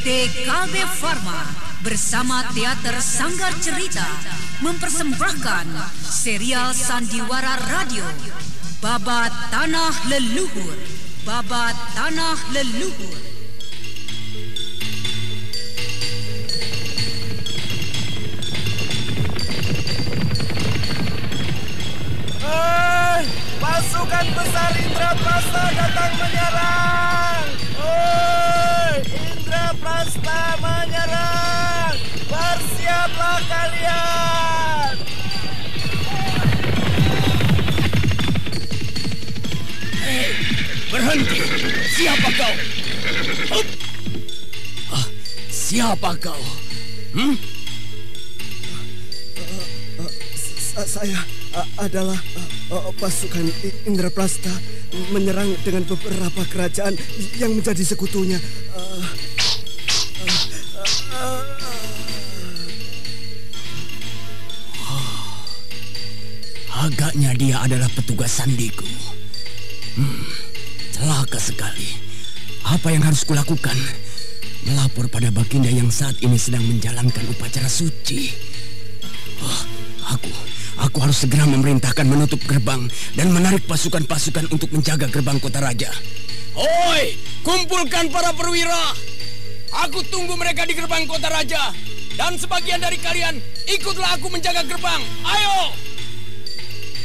PT KB Pharma bersama Teater Sanggar Cerita mempersembahkan serial Sandiwara Radio Babat Tanah Leluhur Babat Tanah Leluhur Hei, pasukan besar Indraprasta datang menyerang. Hei, Indraprasta menyerang. Bersiaplah kalian. Berhenti! Siapa kau? Ah, siapa kau? Hmm? Sa- Saya uh, adalah pasukan Indraprasta menyerang dengan beberapa kerajaan yang menjadi sekutunya. Uh, Agaknya dia adalah petugas sandiku. Hmm, celaka sekali. Apa yang harus kulakukan? Melapor pada Baginda yang saat ini sedang menjalankan upacara suci. Oh, aku, aku harus segera memerintahkan menutup gerbang dan menarik pasukan-pasukan untuk menjaga gerbang kota raja. Oi, kumpulkan para perwira. Aku tunggu mereka di gerbang kota raja. Dan sebagian dari kalian ikutlah aku menjaga gerbang. Ayo!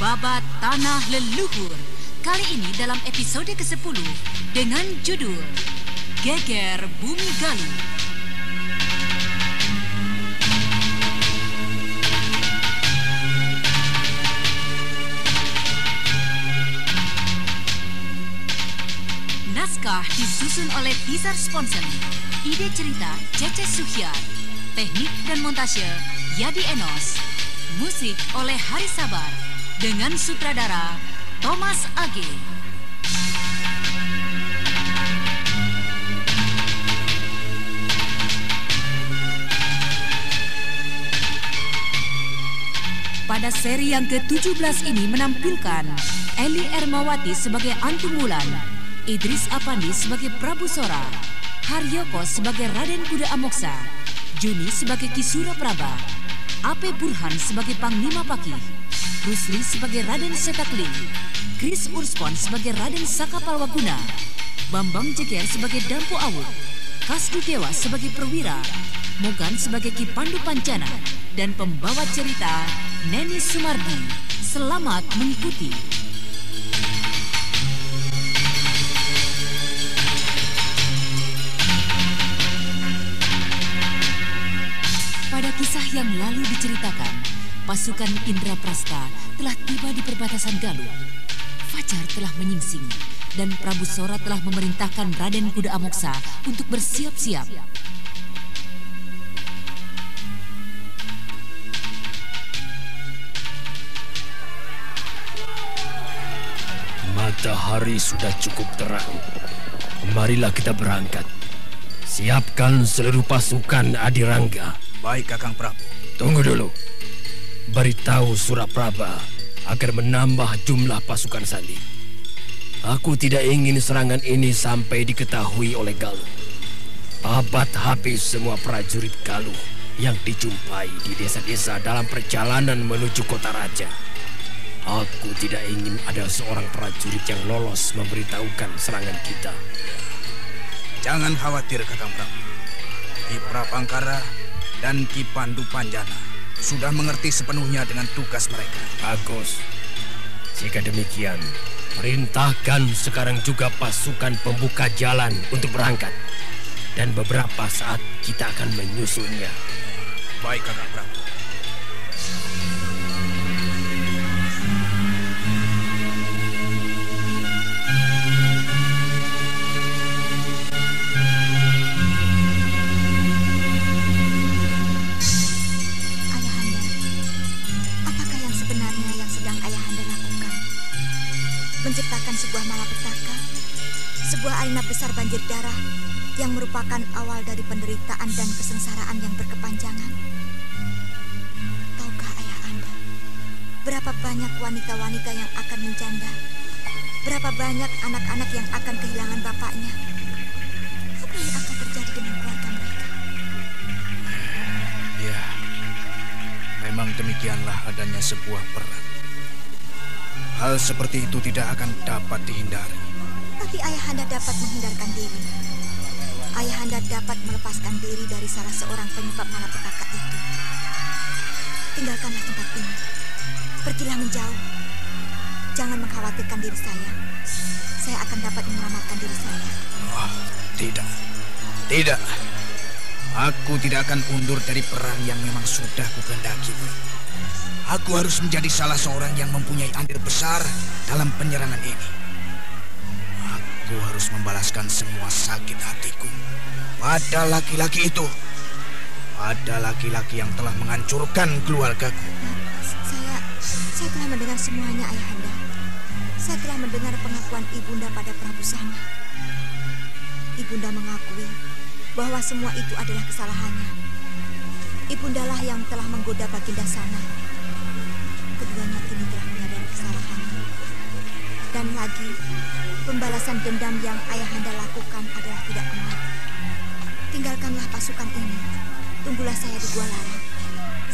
Babat Tanah Leluhur. Kali ini dalam episode ke-10 dengan judul Geger Bumi Galuh. Naskah disusun oleh Tizar Sponsen. Ide cerita Cece Suhyar. Teknik dan montase Yadi Enos. Musik oleh Hari Sabar dengan sutradara Thomas Age. Pada seri yang ke-17 ini menampilkan Eli Ermawati sebagai Antung Wulan, Idris Apandi sebagai Prabu Sora, Haryoko sebagai Raden Kuda Amoksa, Juni sebagai Kisura Praba, Ape Burhan sebagai Panglima Pakih, Rusli sebagai Raden Setakling, Chris Urspon sebagai Raden Sakapalwaguna, Bambang Jeger sebagai Dampu Awuk, Kasdi Dewa sebagai Perwira, Mogan sebagai Ki Pandu Pancana, dan pembawa cerita Neni Sumardi. Selamat mengikuti. Pada kisah yang lalu diceritakan, pasukan Indraprasta telah tiba di perbatasan Galuh. Fajar telah menyingsing dan Prabu Sora telah memerintahkan Raden Kuda Amoksa untuk bersiap-siap. Matahari sudah cukup terang. Marilah kita berangkat. Siapkan seluruh pasukan Adirangga. Baik Kakang Prabu. Tunggu dulu. Beritahu Surapraba agar menambah jumlah pasukan Sandi. Aku tidak ingin serangan ini sampai diketahui oleh Galuh. Babat habis semua prajurit Galuh yang dijumpai di desa-desa dalam perjalanan menuju kota raja. Aku tidak ingin ada seorang prajurit yang lolos memberitahukan serangan kita. Jangan khawatir Kakang Prabu. Ki Prapangkara dan Ki Pandu Panjana sudah mengerti sepenuhnya dengan tugas mereka. Bagus. Jika demikian, perintahkan sekarang juga pasukan pembuka jalan untuk berangkat. Dan beberapa saat kita akan menyusunnya. Baik Kakang Prabu. yang merupakan awal dari penderitaan dan kesengsaraan yang berkepanjangan. Tahukah ayah Anda, berapa banyak wanita-wanita yang akan menjanda? Berapa banyak anak-anak yang akan kehilangan bapaknya? Apa yang akan terjadi dengan keluarga mereka? Ya, memang demikianlah adanya sebuah perang. Hal seperti itu tidak akan dapat dihindari. Tapi ayah Anda dapat menghindarkan diri. Ayah Anda dapat melepaskan diri dari salah seorang penyebab malapetaka itu. Tinggalkanlah tempat ini. Pergilah menjauh. Jangan mengkhawatirkan diri saya. Saya akan dapat menyelamatkan diri saya. Oh, tidak. Tidak. Aku tidak akan undur dari perang yang memang sudah kukendaki. Aku harus menjadi salah seorang yang mempunyai andil besar dalam penyerangan ini. Aku harus membalaskan semua sakit hatiku pada laki-laki itu. Pada laki-laki yang telah menghancurkan keluargaku. Saya saya telah mendengar semuanya ayahanda. Saya telah mendengar pengakuan ibunda pada Prabu Sama. Ibunda mengakui bahwa semua itu adalah kesalahannya. Ibundalah yang telah menggoda Baginda Sana. Keduanya kini telah menyadari kesalahannya. Dan lagi, pembalasan dendam yang ayahanda lakukan adalah tidak benar. Tinggalkanlah pasukan ini. Tunggulah saya di Gua Larang.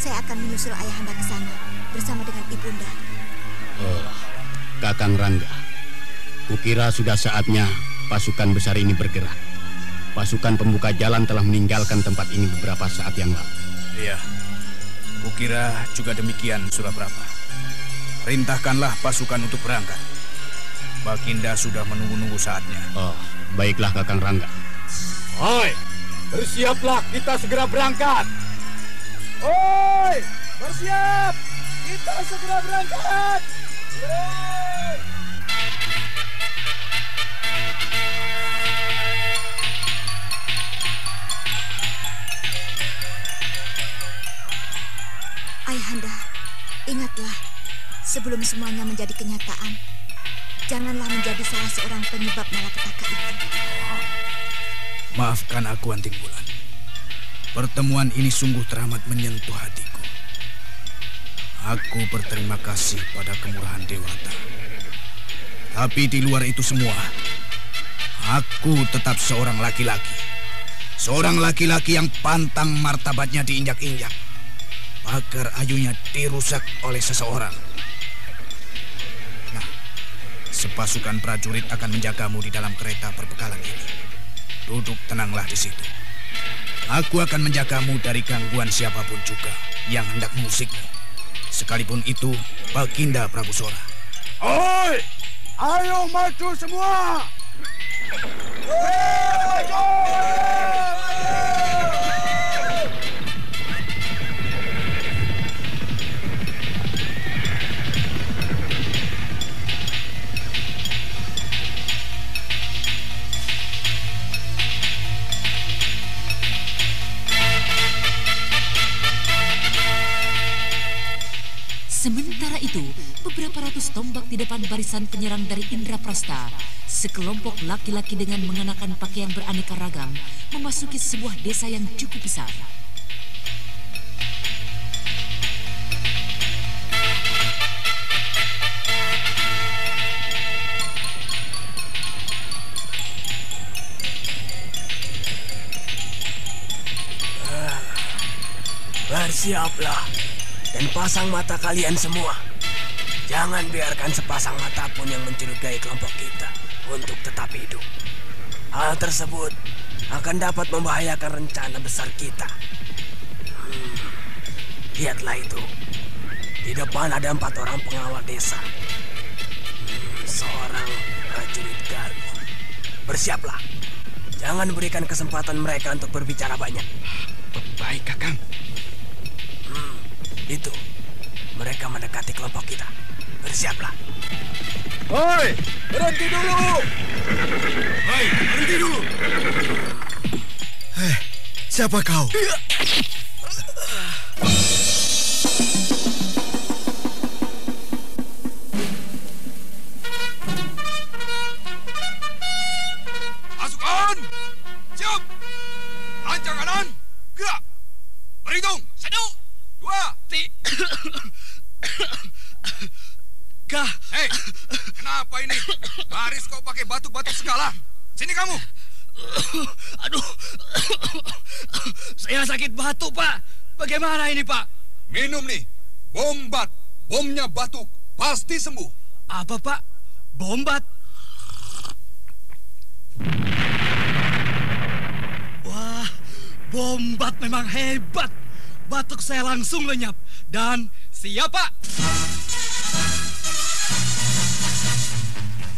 Saya akan menyusul ayahanda ke sana bersama dengan ibunda. Oh, Kakang Rangga. Kukira sudah saatnya pasukan besar ini bergerak. Pasukan pembuka jalan telah meninggalkan tempat ini beberapa saat yang lalu. Iya. Kukira juga demikian, Suraprabha. Perintahkanlah pasukan untuk berangkat. Baginda sudah menunggu-nunggu saatnya. Oh, baiklah Kakang Rangga. Hai, bersiaplah kita segera berangkat. Oi, bersiap. Kita segera berangkat. Yeay! Ayahanda, ingatlah, sebelum semuanya menjadi kenyataan, janganlah menjadi salah seorang penyebab malapetaka itu. Maafkan aku, Anting Bulan. Pertemuan ini sungguh teramat menyentuh hatiku. Aku berterima kasih pada kemurahan Dewata. Tapi di luar itu semua, aku tetap seorang laki-laki. Seorang laki-laki yang pantang martabatnya diinjak-injak. Pagar ayunya dirusak oleh seseorang. Sepasukan prajurit akan menjagamu di dalam kereta perbekalan ini. Duduk tenanglah di situ. Aku akan menjagamu dari gangguan siapa pun juga yang hendak mengusikmu. Sekalipun itu Baginda Prabu Sora. Oi, ayo maju semua. Sementara tombak di depan barisan penyerang dari Indraprasta, sekelompok laki-laki dengan mengenakan pakaian beraneka ragam memasuki sebuah desa yang cukup besar. Bersiaplah dan pasang mata kalian semua. Jangan biarkan sepasang mata pun yang mencurigai kelompok kita untuk tetap hidup. Hal tersebut akan dapat membahayakan rencana besar kita. Hmm, lihatlah itu. Di depan ada empat orang pengawal desa. Hmm, seorang prajurit Galuh. Bersiaplah. Jangan berikan kesempatan mereka untuk berbicara banyak. Baik, Kakang. Itu. Mereka mendekati kelompok kita. Bersiaplah. Hoi, berhenti dulu. Hei, berhenti dulu. Eh, siapa kau? Kenapa ini? Baris kau pakai batuk-batuk segala. Sini kamu. aduh, saya sakit batuk pak. Bagaimana ini pak? Minum nih. Bombat. Bomnya batuk. Pasti sembuh. Apa pak? Bombat? Wah, bombat memang hebat. Batuk saya langsung lenyap. Dan siap pak.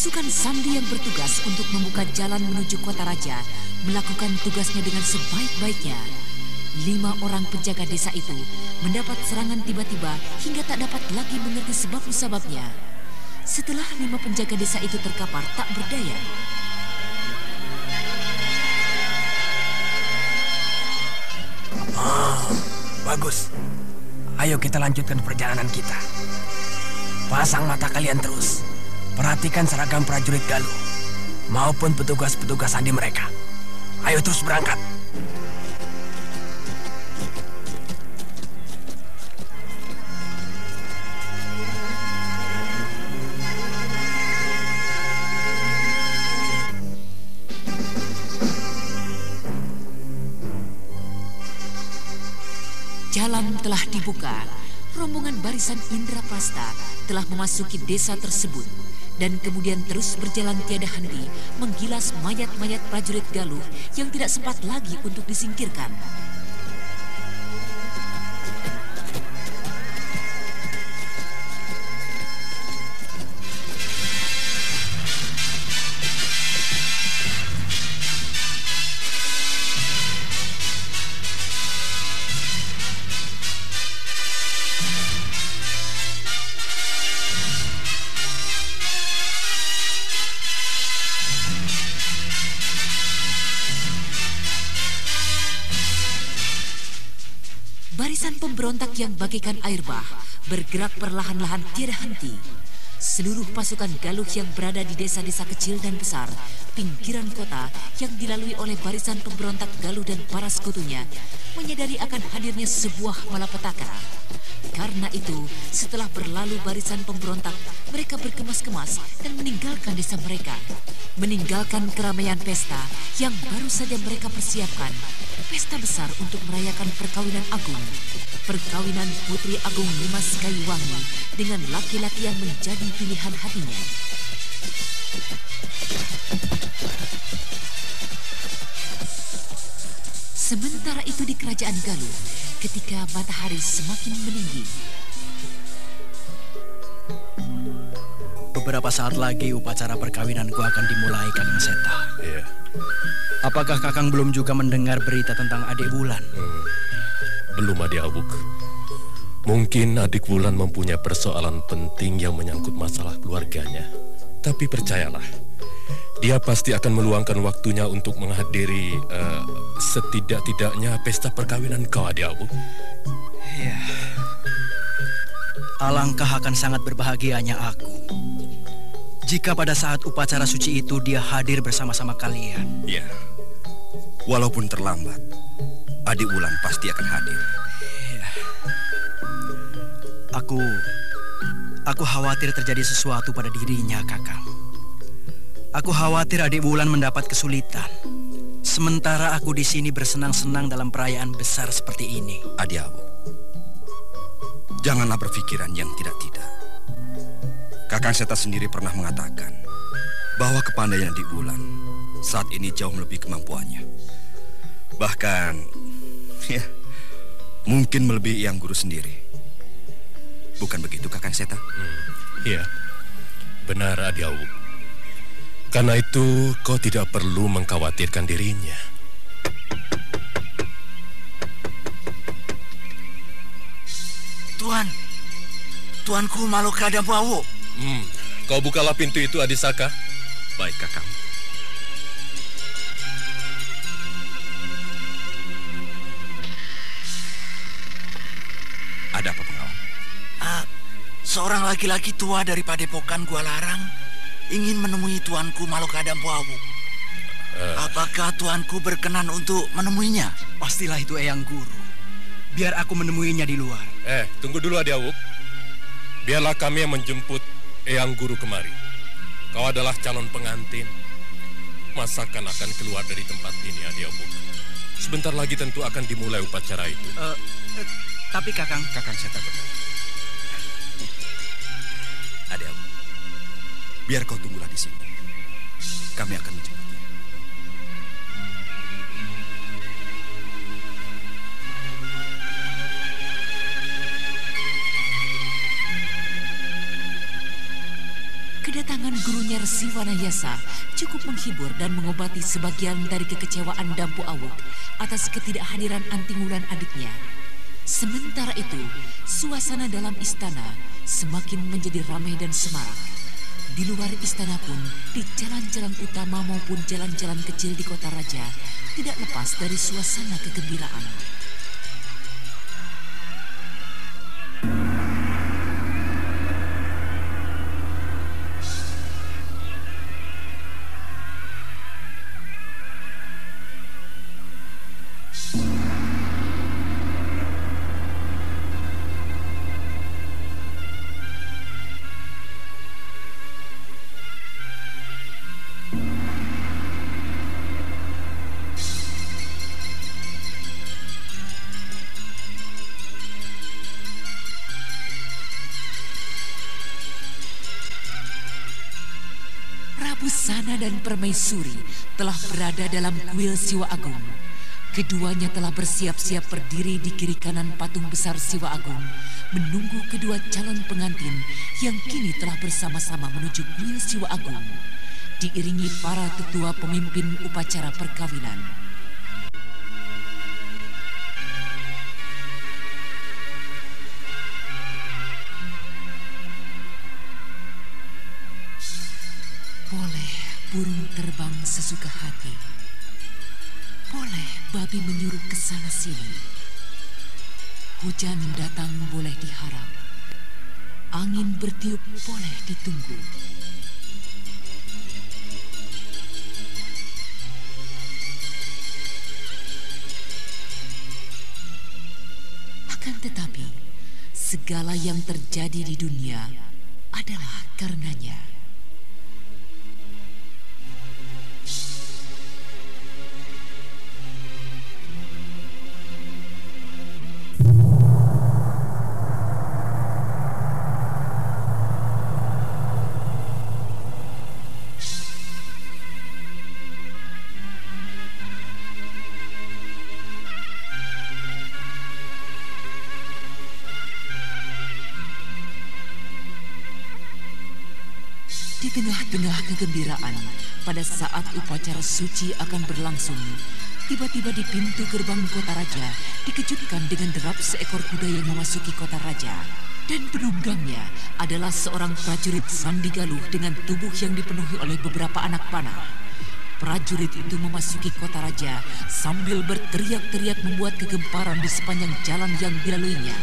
Pasukan Sandi yang bertugas untuk membuka jalan menuju kota raja melakukan tugasnya dengan sebaik-baiknya. Lima orang penjaga desa itu mendapat serangan tiba-tiba hingga tak dapat lagi mengerti sebab musababnya. Setelah lima penjaga desa itu terkapar tak berdaya, Bagus. Ayo kita lanjutkan perjalanan kita. Pasang mata kalian terus. Perhatikan seragam prajurit Galuh maupun petugas-petugas sandi mereka. Ayo terus berangkat. jalan telah dibuka. Rombongan barisan Indraprasta telah memasuki desa tersebut dan kemudian terus berjalan tiada henti menggilas mayat-mayat prajurit Galuh yang tidak sempat lagi untuk disingkirkan. Bagaikan air bah bergerak perlahan-lahan tiada henti. Seluruh pasukan Galuh yang berada di desa-desa kecil dan besar, pinggiran kota yang dilalui oleh barisan pemberontak Galuh dan para sekutunya, menyadari akan hadirnya sebuah malapetaka. Karena itu, setelah berlalu barisan pemberontak, mereka berkemas-kemas dan meninggalkan desa mereka. Meninggalkan keramaian pesta yang baru saja mereka persiapkan. Pesta besar untuk merayakan perkawinan agung. Perkawinan Putri Agung Nimas Kayuwangi dengan laki-laki yang menjadi pilihan hatinya. Sementara kerajaan Galuh, ketika matahari semakin meninggi, Beberapa saat lagi upacara perkawinanku akan dimulai, Kakang Seta. Iya. Apakah Kakang belum juga mendengar berita tentang adik Bulan? Belum Adik Awuk. Mungkin adik Wulan mempunyai persoalan penting yang menyangkut masalah keluarganya. Tapi percayalah, dia pasti akan meluangkan waktunya untuk menghadiri eh, setidak-tidaknya pesta perkawinan kau, Adik Awuk. Ya. Alangkah akan sangat berbahagianya aku. Jika pada saat upacara suci itu dia hadir bersama-sama kalian. Ya, walaupun terlambat, adik Wulan pasti akan hadir. Aku aku khawatir terjadi sesuatu pada dirinya, Kakang. Aku khawatir adik Wulan mendapat kesulitan. Sementara aku di sini bersenang-senang dalam perayaan besar seperti ini. Adik Awu, janganlah berpikiran yang tidak-tidak. Kakang Seta sendiri pernah mengatakan bahwa kepandaian adik Wulan saat ini jauh melebihi kemampuannya. Bahkan, ya, mungkin melebihi yang guru sendiri. Bukan begitu, Kakang Seta? Iya, benar Adik Awuk. Karena itu, kau tidak perlu mengkhawatirkan dirinya. Tuan, tuanku malu kadang bau. Hmm, kau bukalah pintu itu, Adisaka. Baik, kakak. Ada apa, pengawal? Uh, ah, seorang laki-laki tua dari padepokan gua larang ingin menemui tuanku Maloka dan Bawo. Uh. Apakah tuanku berkenan untuk menemuinya? Pastilah itu Eyang Guru. Biar aku menemuinya di luar. Eh, tunggu dulu Adiawuk. Biarlah kami yang menjemput Eyang Guru kemari. Kau adalah calon pengantin. Masakan akan keluar dari tempat ini, Adiawuk. Sebentar lagi tentu akan dimulai upacara itu. Uh, uh, tapi Kakang... Kakang saya tak biar kau tunggulah di sini. Kami akan menjemput. Kedatangan gurunya Resi Wanayasa cukup menghibur dan mengobati sebagian dari kekecewaan Dampu Awuk atas ketidakhadiran Antingulan adiknya. Sementara itu, suasana dalam istana semakin menjadi ramai dan semarak. Di luar istana pun, di jalan-jalan utama maupun jalan-jalan kecil di kota raja, tidak lepas dari suasana kegembiraan. Busana dan Permaisuri telah berada dalam kuil Siwa Agung. Keduanya telah bersiap-siap berdiri di kiri kanan patung besar Siwa Agung, menunggu kedua calon pengantin yang kini telah bersama-sama menuju kuil Siwa Agung, diiringi para tetua pemimpin upacara perkawinan. Boleh burung terbang sesuka hati. Boleh babi menyuruh ke sana sini. Hujan datang boleh diharap. Angin bertiup boleh ditunggu. Akan tetapi, segala yang terjadi di dunia adalah karenanya. Tengah kegembiraan pada saat upacara suci akan berlangsung, tiba-tiba di pintu gerbang kota raja dikejutkan dengan derap seekor kuda yang memasuki kota raja. Dan penunggangnya adalah seorang prajurit Sandi Galuh dengan tubuh yang dipenuhi oleh beberapa anak panah. Prajurit itu memasuki kota raja sambil berteriak-teriak membuat kegemparan di sepanjang jalan yang dilaluinya.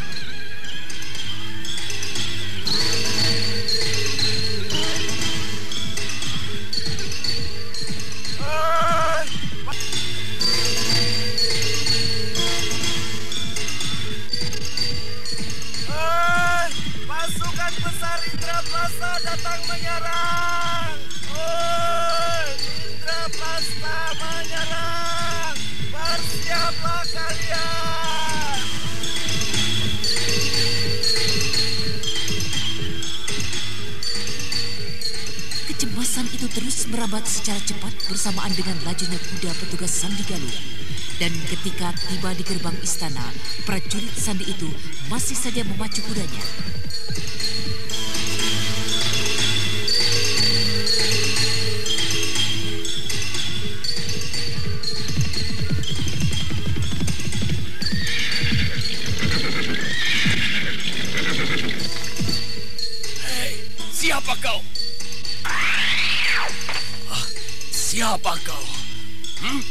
Merabat secara cepat bersamaan dengan lajunya kuda petugas Sandi Galuh. Dan ketika tiba di gerbang istana, prajurit Sandi itu masih saja memacu kudanya. Siapa kau? Hmm?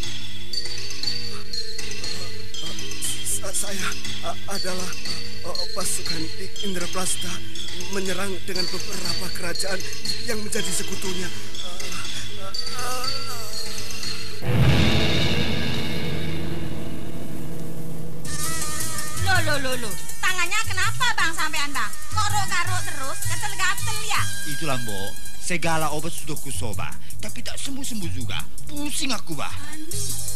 Saya adalah pasukan Indraprasta menyerang dengan beberapa kerajaan yang menjadi sekutunya. Loh, loh, loh, loh. Tangannya kenapa bang sampean bang? Kok garuk terus, gatel-gatel ya? Itulah mbok, segala obat sudah kusoba, tapi tak sembuh-sembuh juga. Pusing aku bah. oleskan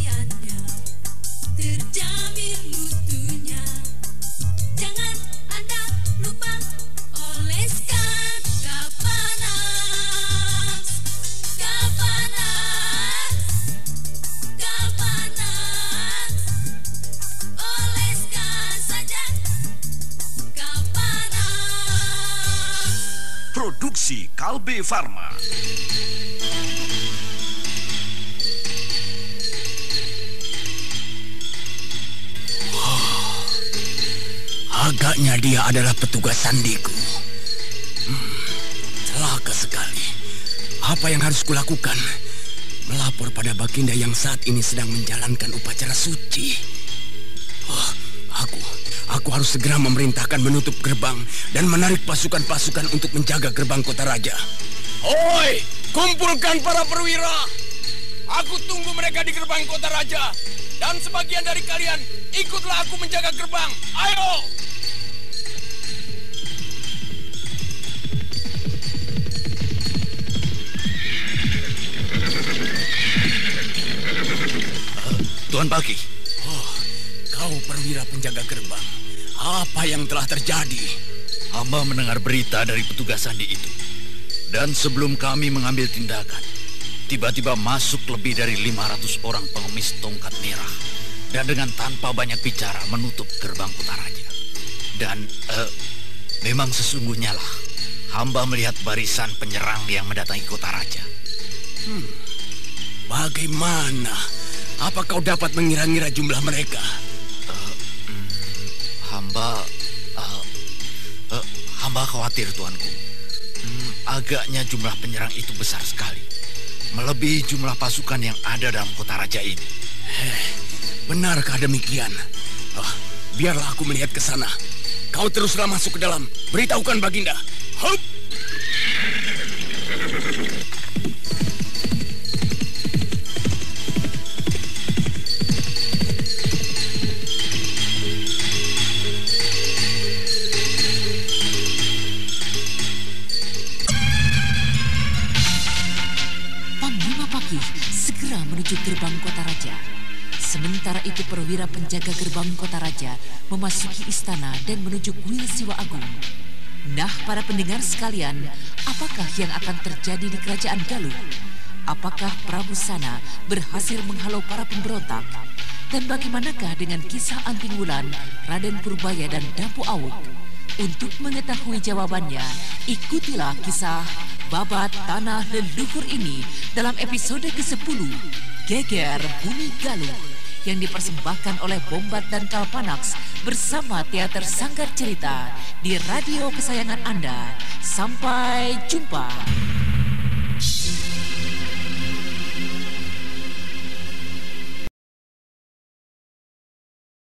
Kalbe Farma. Agaknya dia adalah petugas sandiku. Hmm, celaka sekali. Apa yang harus kulakukan? Melapor pada Baginda yang saat ini sedang menjalankan upacara suci. Aku, harus segera memerintahkan menutup gerbang dan menarik pasukan-pasukan untuk menjaga gerbang kota raja. Oi, kumpulkan para perwira. Aku tunggu mereka di gerbang kota raja. Dan sebagian dari kalian, ikutlah aku menjaga gerbang. Ayo! Tuan Paki, Oh, kau perwira penjaga gerbang. Apa yang telah terjadi? hamba mendengar berita dari petugas sandi itu. Dan sebelum kami mengambil tindakan, tiba-tiba masuk lebih dari 500 orang pengemis tongkat merah. Dan dengan tanpa banyak bicara menutup gerbang kota raja. Dan eh, memang sesungguhnya lah, hamba melihat barisan penyerang yang mendatangi kota raja. Bagaimana? Apa kau dapat mengira-ngira jumlah mereka? Hamba, eh, eh, hamba khawatir tuanku. Hmm, agaknya jumlah penyerang itu besar sekali. Melebihi jumlah pasukan yang ada dalam kota raja ini. Benarkah demikian? Oh, biarlah aku melihat ke sana. Kau teruslah masuk ke dalam. Beritahukan Baginda. Itu perwira penjaga gerbang kota raja memasuki istana dan menuju kuil Siwa Agung. Nah, para pendengar sekalian, apakah yang akan terjadi di kerajaan Galuh? Apakah Prabu Sana berhasil menghalau para pemberontak? Dan bagaimanakah dengan kisah Anting Wulan, Raden Purbaya dan Dampu Awuk? Untuk mengetahui jawabannya, ikutilah kisah Babat Tanah Leluhur ini dalam episode ke-10, Geger Bumi Galuh, yang dipersembahkan oleh Bombat dan Kalpanax bersama Teater Sanggar Cerita di radio kesayangan Anda. Sampai jumpa.